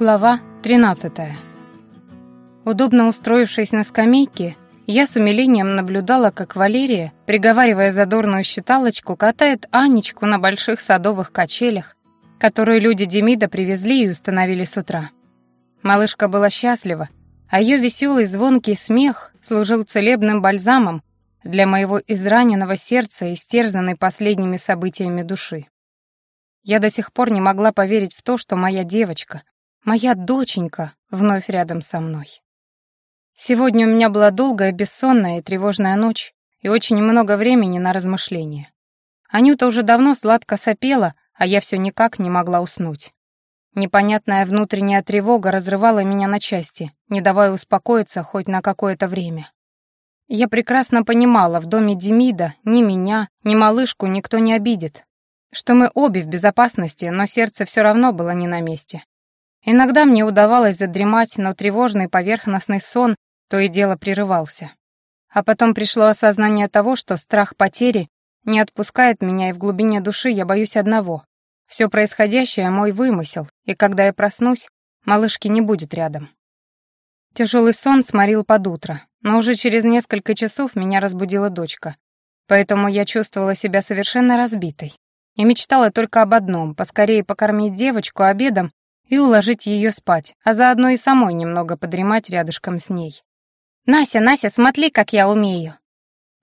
Глава 13. Удобно устроившись на скамейке, я с умилением наблюдала, как Валерия, приговаривая задорную считалочку, катает Анечку на больших садовых качелях, которые люди Демида привезли и установили с утра. Малышка была счастлива, а ее веселый звонкий смех служил целебным бальзамом для моего израненного сердца и стерзанной последними событиями души. Я до сих пор не могла поверить в то, что моя девочка, моя доченька вновь рядом со мной. Сегодня у меня была долгая, бессонная и тревожная ночь и очень много времени на размышления. Анюта уже давно сладко сопела, а я все никак не могла уснуть. Непонятная внутренняя тревога разрывала меня на части, не давая успокоиться хоть на какое-то время. Я прекрасно понимала, в доме Демида ни меня, ни малышку никто не обидит, что мы обе в безопасности, но сердце все равно было не на месте. Иногда мне удавалось задремать, но тревожный поверхностный сон то и дело прерывался. А потом пришло осознание того, что страх потери не отпускает меня, и в глубине души я боюсь одного. Все происходящее — мой вымысел, и когда я проснусь, малышки не будет рядом. Тяжелый сон сморил под утро, но уже через несколько часов меня разбудила дочка. Поэтому я чувствовала себя совершенно разбитой и мечтала только об одном — поскорее покормить девочку обедом и уложить ее спать, а заодно и самой немного подремать рядышком с ней. «Нася, Нася, смотри, как я умею!»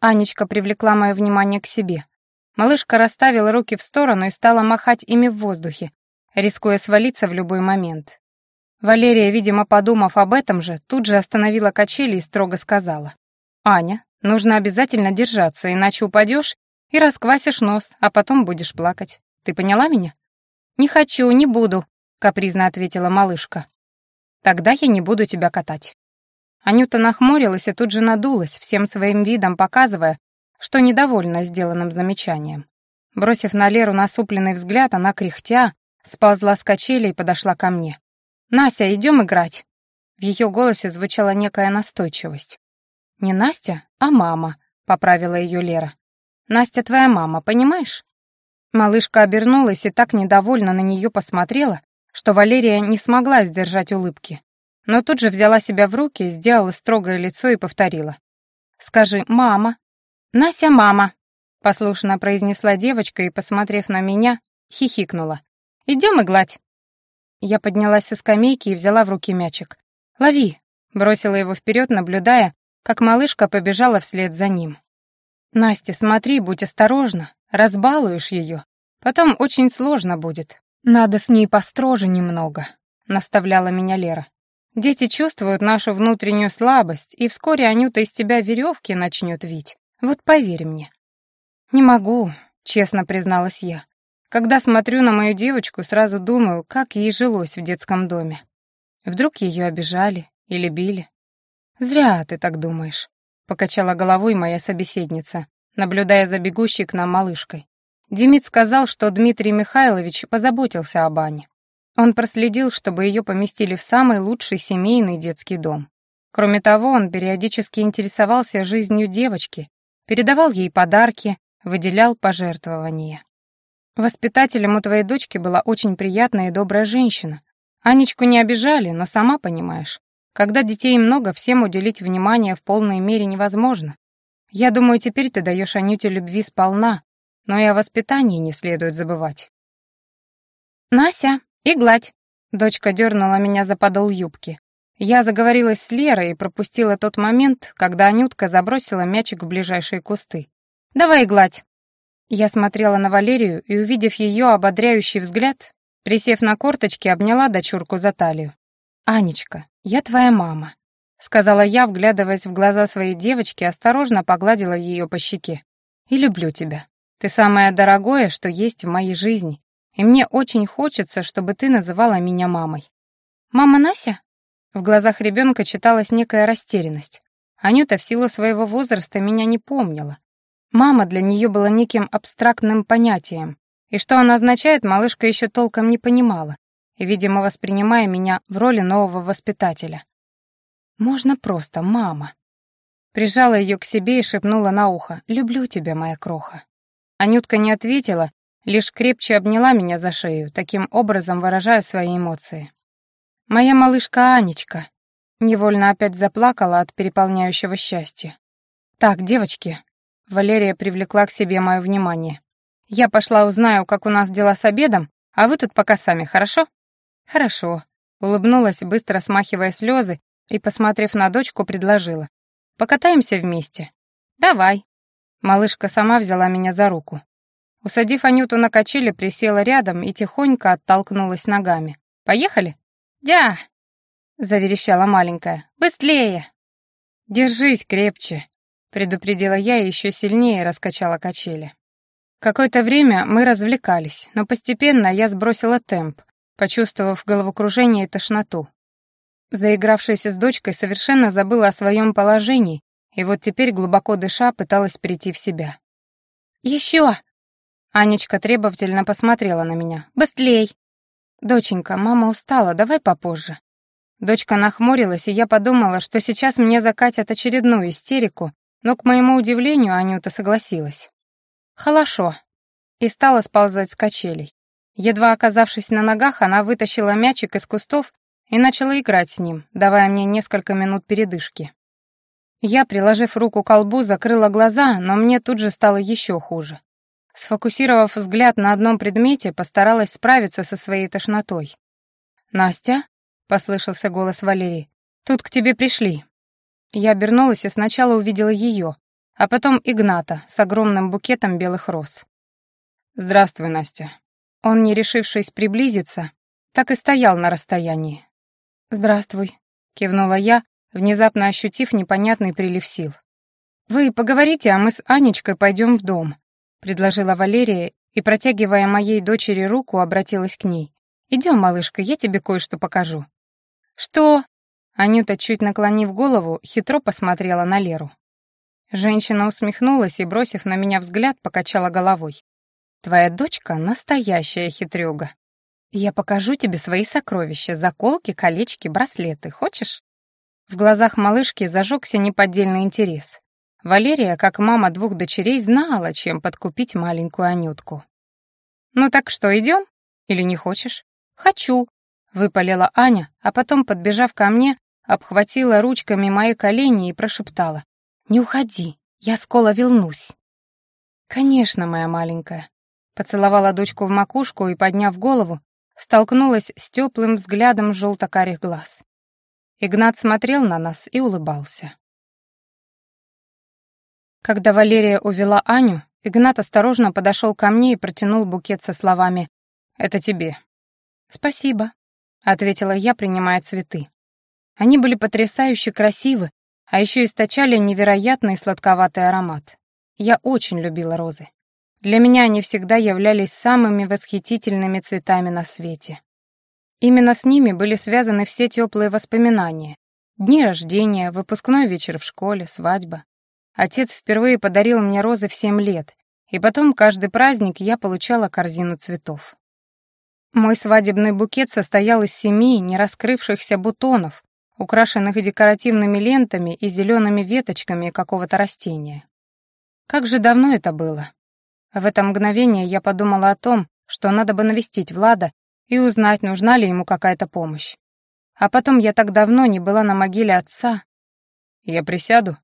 Анечка привлекла мое внимание к себе. Малышка расставила руки в сторону и стала махать ими в воздухе, рискуя свалиться в любой момент. Валерия, видимо, подумав об этом же, тут же остановила качели и строго сказала. «Аня, нужно обязательно держаться, иначе упадешь и расквасишь нос, а потом будешь плакать. Ты поняла меня?» «Не хочу, не буду», — капризно ответила малышка. «Тогда я не буду тебя катать». Анюта нахмурилась и тут же надулась, всем своим видом показывая, что недовольна сделанным замечанием. Бросив на Леру насупленный взгляд, она, кряхтя, сползла с качели и подошла ко мне. «Нася, идем играть!» В ее голосе звучала некая настойчивость. «Не Настя, а мама», — поправила ее Лера. Настя твоя мама, понимаешь?» Малышка обернулась и так недовольно на нее посмотрела, что Валерия не смогла сдержать улыбки. Но тут же взяла себя в руки, сделала строгое лицо и повторила. «Скажи, мама». «Нася, мама», — послушно произнесла девочка и, посмотрев на меня, хихикнула. «Идем иглать». Я поднялась со скамейки и взяла в руки мячик. «Лови», — бросила его вперед, наблюдая, как малышка побежала вслед за ним. «Настя, смотри, будь осторожна, разбалуешь ее. Потом очень сложно будет. Надо с ней построже немного», — наставляла меня Лера. «Дети чувствуют нашу внутреннюю слабость, и вскоре Анюта из тебя веревки начнет вить. Вот поверь мне». «Не могу», — честно призналась я. «Когда смотрю на мою девочку, сразу думаю, как ей жилось в детском доме. Вдруг ее обижали или били. Зря ты так думаешь покачала головой моя собеседница, наблюдая за бегущей к нам малышкой. Демид сказал, что Дмитрий Михайлович позаботился об Ане. Он проследил, чтобы ее поместили в самый лучший семейный детский дом. Кроме того, он периодически интересовался жизнью девочки, передавал ей подарки, выделял пожертвования. Воспитателем у твоей дочки была очень приятная и добрая женщина. Анечку не обижали, но сама понимаешь, когда детей много, всем уделить внимание в полной мере невозможно. Я думаю, теперь ты даешь Анюте любви сполна, но и о воспитании не следует забывать. «Нася, и гладь!» Дочка дернула меня за подол юбки. Я заговорилась с Лерой и пропустила тот момент, когда Анютка забросила мячик в ближайшие кусты. «Давай гладь!» Я смотрела на Валерию и, увидев ее ободряющий взгляд, присев на корточки, обняла дочурку за талию. «Анечка, я твоя мама», — сказала я, вглядываясь в глаза своей девочки, осторожно погладила ее по щеке. «И люблю тебя. Ты самое дорогое, что есть в моей жизни, и мне очень хочется, чтобы ты называла меня мамой». «Мама Нася?» В глазах ребенка читалась некая растерянность. Анюта в силу своего возраста меня не помнила. Мама для нее была неким абстрактным понятием, и что она означает, малышка еще толком не понимала и, видимо, воспринимая меня в роли нового воспитателя. «Можно просто, мама». Прижала ее к себе и шепнула на ухо «Люблю тебя, моя кроха». Анютка не ответила, лишь крепче обняла меня за шею, таким образом выражая свои эмоции. Моя малышка Анечка. Невольно опять заплакала от переполняющего счастья. Так, девочки. Валерия привлекла к себе мое внимание. Я пошла узнаю, как у нас дела с обедом, а вы тут пока сами, хорошо? Хорошо. Улыбнулась, быстро смахивая слезы, и, посмотрев на дочку, предложила. «Покатаемся вместе?» «Давай». Малышка сама взяла меня за руку. Усадив Анюту на качели, присела рядом и тихонько оттолкнулась ногами. «Поехали?» «Дя!» — заверещала маленькая. «Быстрее!» «Держись крепче!» — предупредила я и еще сильнее раскачала качели. Какое-то время мы развлекались, но постепенно я сбросила темп, почувствовав головокружение и тошноту. Заигравшаяся с дочкой совершенно забыла о своем положении, и вот теперь, глубоко дыша, пыталась прийти в себя. «Еще!» Анечка требовательно посмотрела на меня. «Быстрей!» «Доченька, мама устала, давай попозже». Дочка нахмурилась, и я подумала, что сейчас мне закатят очередную истерику, но, к моему удивлению, Анюта согласилась. «Хорошо», и стала сползать с качелей. Едва оказавшись на ногах, она вытащила мячик из кустов и начала играть с ним, давая мне несколько минут передышки. Я, приложив руку к колбу, закрыла глаза, но мне тут же стало еще хуже. Сфокусировав взгляд на одном предмете, постаралась справиться со своей тошнотой. «Настя?» — послышался голос Валерии. «Тут к тебе пришли». Я обернулась и сначала увидела ее, а потом Игната с огромным букетом белых роз. «Здравствуй, Настя». Он, не решившись приблизиться, так и стоял на расстоянии. «Здравствуй», — кивнула я, внезапно ощутив непонятный прилив сил. «Вы поговорите, а мы с Анечкой пойдем в дом», — предложила Валерия и, протягивая моей дочери руку, обратилась к ней. «Идем, малышка, я тебе кое-что покажу». «Что?» Анюта, чуть наклонив голову, хитро посмотрела на Леру. Женщина усмехнулась и, бросив на меня взгляд, покачала головой. «Твоя дочка — настоящая хитрюга. Я покажу тебе свои сокровища, заколки, колечки, браслеты. Хочешь?» В глазах малышки зажегся неподдельный интерес. Валерия, как мама двух дочерей, знала, чем подкупить маленькую Анютку. «Ну так что, идем? Или не хочешь?» «Хочу», — выпалила Аня, а потом, подбежав ко мне, обхватила ручками мои колени и прошептала. «Не уходи, я скоро вернусь». «Конечно, моя маленькая», — поцеловала дочку в макушку и, подняв голову, столкнулась с теплым взглядом желто-карих глаз. Игнат смотрел на нас и улыбался. Когда Валерия увела Аню, Игнат осторожно подошел ко мне и протянул букет со словами «Это тебе». «Спасибо», — ответила я, принимая цветы. Они были потрясающе красивы, а еще источали невероятный сладковатый аромат. Я очень любила розы. Для меня они всегда являлись самыми восхитительными цветами на свете. Именно с ними были связаны все теплые воспоминания. Дни рождения, выпускной вечер в школе, свадьба. Отец впервые подарил мне розы в семь лет, и потом каждый праздник я получала корзину цветов. Мой свадебный букет состоял из семи нераскрывшихся бутонов, украшенных декоративными лентами и зелеными веточками какого-то растения. Как же давно это было? В это мгновение я подумала о том, что надо бы навестить Влада и узнать, нужна ли ему какая-то помощь. А потом я так давно не была на могиле отца. Я присяду.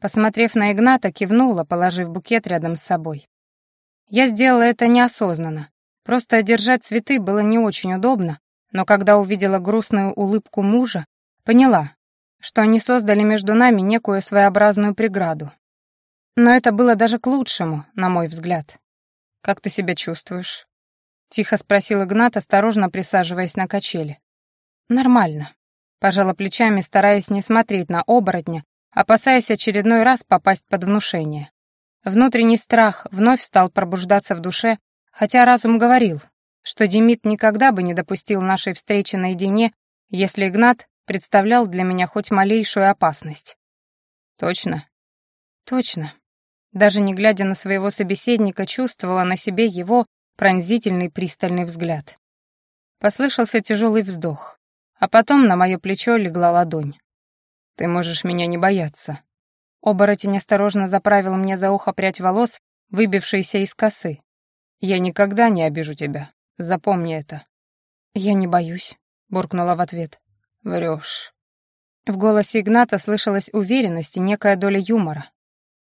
Посмотрев на Игната, кивнула, положив букет рядом с собой. Я сделала это неосознанно. Просто держать цветы было не очень удобно, но когда увидела грустную улыбку мужа, поняла, что они создали между нами некую своеобразную преграду. Но это было даже к лучшему, на мой взгляд. «Как ты себя чувствуешь?» — тихо спросил Игнат, осторожно присаживаясь на качели. «Нормально», — пожала плечами, стараясь не смотреть на оборотня, опасаясь очередной раз попасть под внушение. Внутренний страх вновь стал пробуждаться в душе, хотя разум говорил, что Демид никогда бы не допустил нашей встречи наедине, если Игнат представлял для меня хоть малейшую опасность. «Точно?» «Точно». Даже не глядя на своего собеседника, чувствовала на себе его пронзительный пристальный взгляд. Послышался тяжелый вздох, а потом на мое плечо легла ладонь. «Ты можешь меня не бояться». Оборотень осторожно заправил мне за ухо прядь волос, выбившиеся из косы. «Я никогда не обижу тебя. Запомни это». «Я не боюсь», — буркнула в ответ. «Врешь». В голосе Игната слышалась уверенность и некая доля юмора.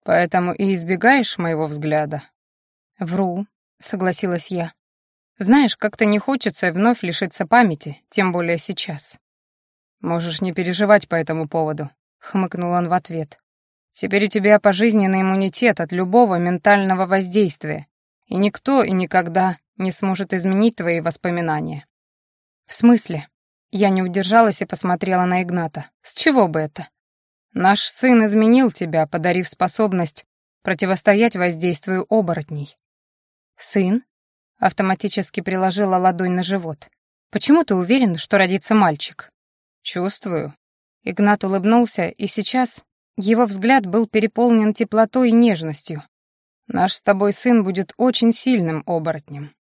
«Поэтому и избегаешь моего взгляда?» «Вру», — согласилась я. «Знаешь, как-то не хочется вновь лишиться памяти, тем более сейчас». «Можешь не переживать по этому поводу», — хмыкнул он в ответ. «Теперь у тебя пожизненный иммунитет от любого ментального воздействия, и никто и никогда не сможет изменить твои воспоминания». «В смысле?» Я не удержалась и посмотрела на Игната. «С чего бы это?» «Наш сын изменил тебя, подарив способность противостоять воздействию оборотней». «Сын?» Автоматически приложила ладонь на живот. «Почему ты уверен, что родится мальчик?» «Чувствую». Игнат улыбнулся, и сейчас его взгляд был переполнен теплотой и нежностью. «Наш с тобой сын будет очень сильным оборотнем».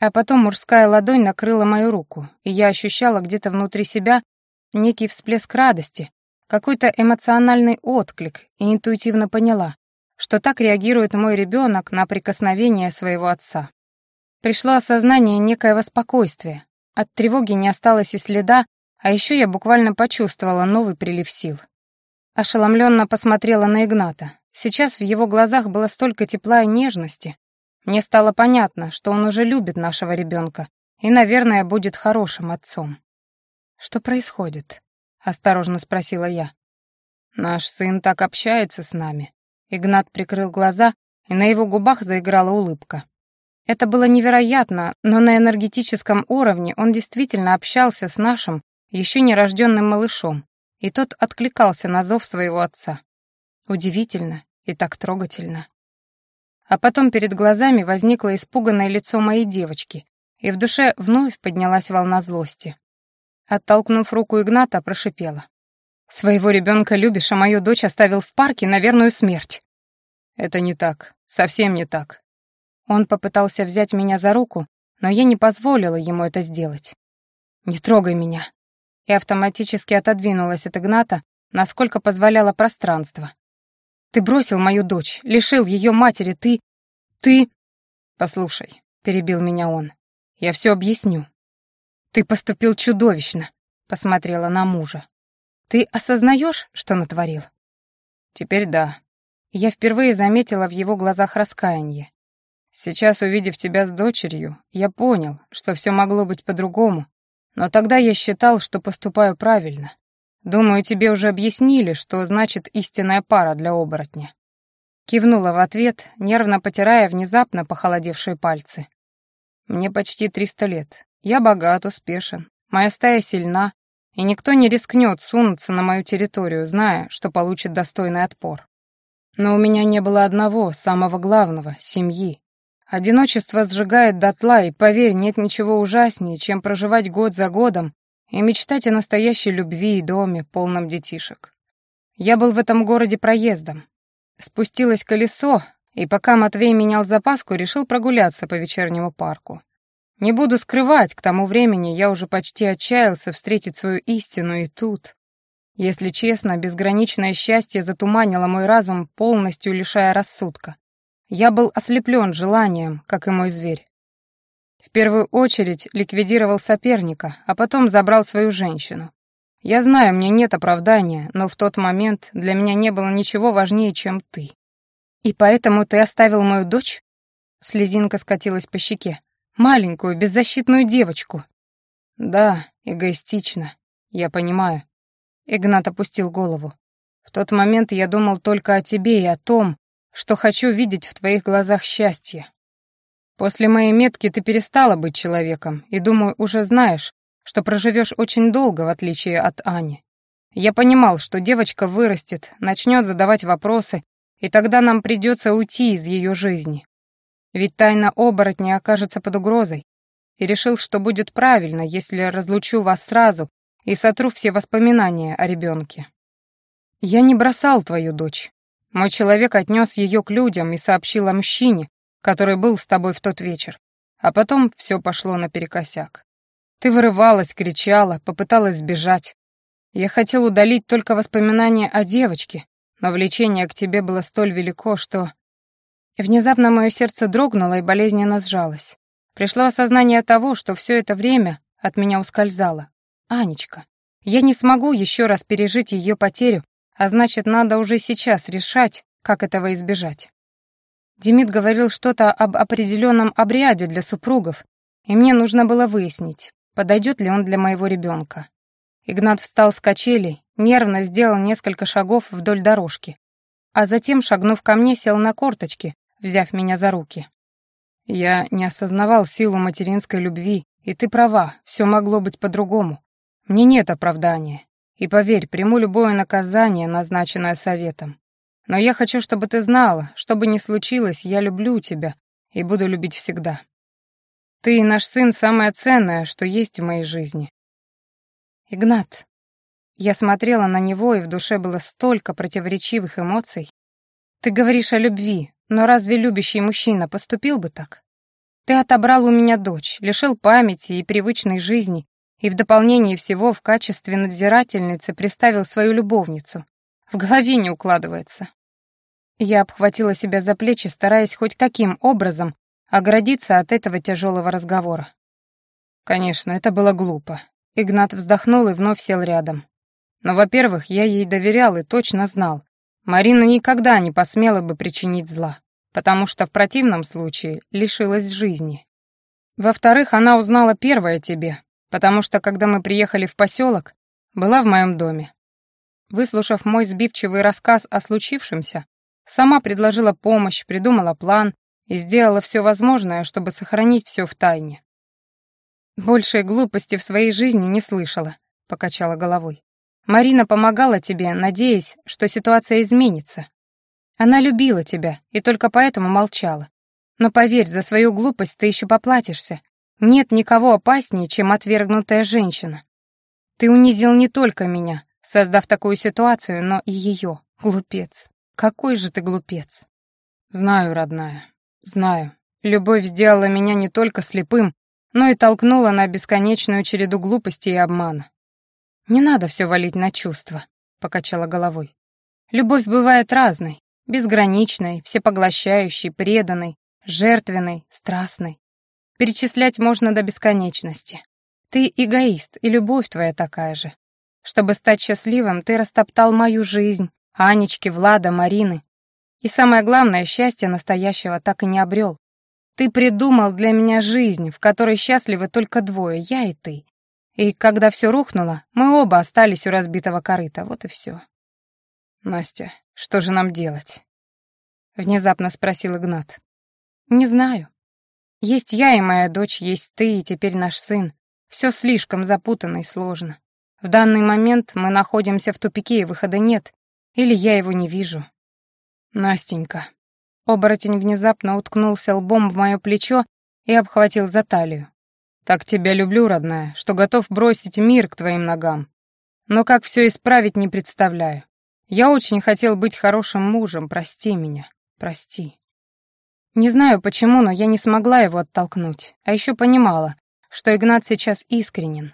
А потом мужская ладонь накрыла мою руку, и я ощущала где-то внутри себя некий всплеск радости, какой-то эмоциональный отклик, и интуитивно поняла, что так реагирует мой ребенок на прикосновение своего отца. Пришло осознание некоего спокойствия. От тревоги не осталось и следа, а еще я буквально почувствовала новый прилив сил. Ошеломленно посмотрела на Игната. Сейчас в его глазах было столько тепла и нежности. Мне стало понятно, что он уже любит нашего ребенка и, наверное, будет хорошим отцом. «Что происходит?» — осторожно спросила я. «Наш сын так общается с нами». Игнат прикрыл глаза, и на его губах заиграла улыбка. Это было невероятно, но на энергетическом уровне он действительно общался с нашим, еще нерожденным малышом, и тот откликался на зов своего отца. Удивительно и так трогательно. А потом перед глазами возникло испуганное лицо моей девочки, и в душе вновь поднялась волна злости. Оттолкнув руку Игната, прошипела. «Своего ребенка любишь, а мою дочь оставил в парке на верную смерть». «Это не так, совсем не так». Он попытался взять меня за руку, но я не позволила ему это сделать. «Не трогай меня», и автоматически отодвинулась от Игната, насколько позволяло пространство. «Ты бросил мою дочь, лишил ее матери, ты... ты...» «Послушай», — перебил меня он, — «я все объясню». «Ты поступил чудовищно», — посмотрела на мужа. «Ты осознаешь, что натворил?» «Теперь да». Я впервые заметила в его глазах раскаяние. Сейчас, увидев тебя с дочерью, я понял, что все могло быть по-другому, но тогда я считал, что поступаю правильно. Думаю, тебе уже объяснили, что значит истинная пара для оборотня». Кивнула в ответ, нервно потирая внезапно похолодевшие пальцы. «Мне почти триста лет. Я богат, успешен. Моя стая сильна, и никто не рискнет сунуться на мою территорию, зная, что получит достойный отпор. Но у меня не было одного, самого главного — семьи. Одиночество сжигает дотла, и, поверь, нет ничего ужаснее, чем проживать год за годом и мечтать о настоящей любви и доме, полном детишек. Я был в этом городе проездом. Спустилось колесо, и пока Матвей менял запаску, решил прогуляться по вечернему парку. Не буду скрывать, к тому времени я уже почти отчаялся встретить свою истину, и тут... Если честно, безграничное счастье затуманило мой разум, полностью лишая рассудка. Я был ослеплен желанием, как и мой зверь. В первую очередь ликвидировал соперника, а потом забрал свою женщину. Я знаю, мне нет оправдания, но в тот момент для меня не было ничего важнее, чем ты. И поэтому ты оставил мою дочь? Слезинка скатилась по щеке. Маленькую, беззащитную девочку. Да, эгоистично, я понимаю. Игнат опустил голову. В тот момент я думал только о тебе и о том, что хочу видеть в твоих глазах счастье. После моей метки ты перестала быть человеком, и, думаю, уже знаешь, что проживешь очень долго, в отличие от Ани. Я понимал, что девочка вырастет, начнет задавать вопросы, и тогда нам придется уйти из ее жизни. Ведь тайна оборотня окажется под угрозой, и решил, что будет правильно, если разлучу вас сразу и сотру все воспоминания о ребенке. Я не бросал твою дочь, мой человек отнес ее к людям и сообщил о мужчине, который был с тобой в тот вечер. А потом все пошло наперекосяк. Ты вырывалась, кричала, попыталась сбежать. Я хотел удалить только воспоминания о девочке, но влечение к тебе было столь велико, что... Внезапно мое сердце дрогнуло и болезненно сжалось. Пришло осознание того, что все это время от меня ускользало. Анечка. Я не смогу еще раз пережить ее потерю, а значит, надо уже сейчас решать, как этого избежать. Демид говорил что-то об определенном обряде для супругов, и мне нужно было выяснить, подойдет ли он для моего ребенка. Игнат встал с качелей, нервно сделал несколько шагов вдоль дорожки, а затем, шагнув ко мне, сел на корточки, взяв меня за руки. Я не осознавал силу материнской любви, и ты права, все могло быть по-другому. Мне нет оправдания. И поверь, приму любое наказание, назначенное советом. Но я хочу, чтобы ты знала, что бы ни случилось, я люблю тебя и буду любить всегда. Ты и наш сын самое ценное, что есть в моей жизни. Игнат. Я смотрела на него, и в душе было столько противоречивых эмоций. Ты говоришь о любви, но разве любящий мужчина поступил бы так? Ты отобрал у меня дочь, лишил памяти и привычной жизни, и в дополнение всего в качестве надзирательницы приставил свою любовницу. В голове не укладывается. Я обхватила себя за плечи, стараясь хоть каким образом оградиться от этого тяжелого разговора. Конечно, это было глупо. Игнат вздохнул и вновь сел рядом. Но, во-первых, я ей доверял и точно знал. Марина никогда не посмела бы причинить зла, потому что в противном случае лишилась жизни. Во-вторых, она узнала первое тебе, потому что, когда мы приехали в поселок, была в моем доме. Выслушав мой сбивчивый рассказ о случившемся, сама предложила помощь, придумала план и сделала все возможное, чтобы сохранить все в тайне. «Большей глупости в своей жизни не слышала», — покачала головой. «Марина помогала тебе, надеясь, что ситуация изменится. Она любила тебя и только поэтому молчала. Но поверь, за свою глупость ты еще поплатишься, нет никого опаснее, чем отвергнутая женщина. Ты унизил не только меня, создав такую ситуацию, но и ее. Глупец. Какой же ты глупец. Знаю, родная, знаю. Любовь сделала меня не только слепым, но и толкнула на бесконечную череду глупости и обмана. «Не надо все валить на чувства», — покачала головой. «Любовь бывает разной, безграничной, всепоглощающей, преданной, жертвенной, страстной. Перечислять можно до бесконечности. Ты эгоист, и любовь твоя такая же. Чтобы стать счастливым, ты растоптал мою жизнь, Анечки, Влада, Марины. И самое главное, счастье настоящего так и не обрел. Ты придумал для меня жизнь, в которой счастливы только двое, я и ты. И когда все рухнуло, мы оба остались у разбитого корыта, вот и все. «Настя, что же нам делать?» Внезапно спросил Игнат. «Не знаю. Есть я и моя дочь, есть ты и теперь наш сын. Все слишком запутанно и сложно. В данный момент мы находимся в тупике, и выхода нет. Или я его не вижу. Настенька. Оборотень внезапно уткнулся лбом в мое плечо и обхватил за талию. «Так тебя люблю, родная, что готов бросить мир к твоим ногам. Но как все исправить, не представляю. Я очень хотел быть хорошим мужем, прости меня, прости». Не знаю почему, но я не смогла его оттолкнуть, а еще понимала, что Игнат сейчас искренен.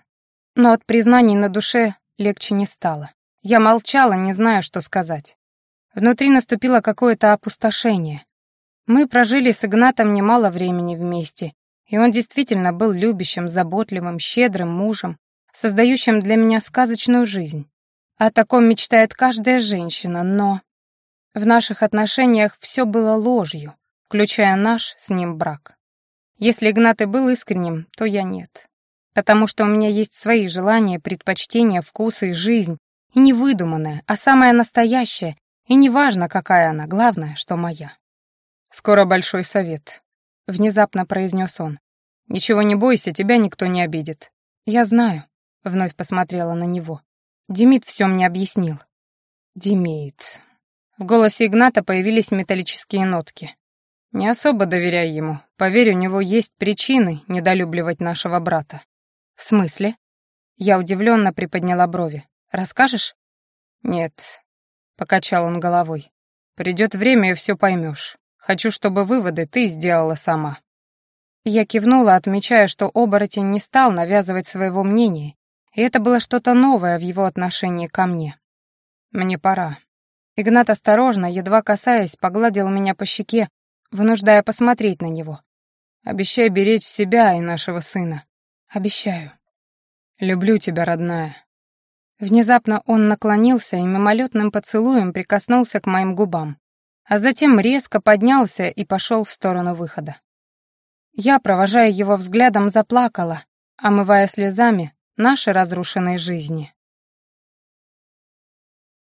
Но от признаний на душе легче не стало. Я молчала, не зная, что сказать. Внутри наступило какое-то опустошение. Мы прожили с Игнатом немало времени вместе, и он действительно был любящим, заботливым, щедрым мужем, создающим для меня сказочную жизнь. О таком мечтает каждая женщина, но... В наших отношениях все было ложью, включая наш с ним брак. Если Игнат и был искренним, то я нет. Потому что у меня есть свои желания, предпочтения, вкусы и жизнь, и не выдуманная, а самая настоящая, и неважно, какая она, главное, что моя. «Скоро большой совет», — внезапно произнес он. «Ничего не бойся, тебя никто не обидит». «Я знаю», — вновь посмотрела на него. Демид все мне объяснил. Демид. В голосе Игната появились металлические нотки. Не особо доверяй ему. Поверь, у него есть причины недолюбливать нашего брата. В смысле? Я удивленно приподняла брови. Расскажешь? Нет, покачал он головой. Придет время, и все поймешь. Хочу, чтобы выводы ты сделала сама. Я кивнула, отмечая, что оборотень не стал навязывать своего мнения, и это было что-то новое в его отношении ко мне. «Мне пора». Игнат осторожно, едва касаясь, погладил меня по щеке, вынуждая посмотреть на него. «Обещай беречь себя и нашего сына». «Обещаю». «Люблю тебя, родная». Внезапно он наклонился и мимолетным поцелуем прикоснулся к моим губам, а затем резко поднялся и пошел в сторону выхода. Я, провожая его взглядом, заплакала, омывая слезами наши разрушенные жизни.